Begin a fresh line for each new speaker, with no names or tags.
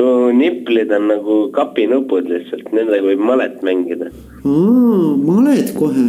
su niplid on nagu kapinupud lihtsalt, nendega võib malet mängida.
aa, maled kohe.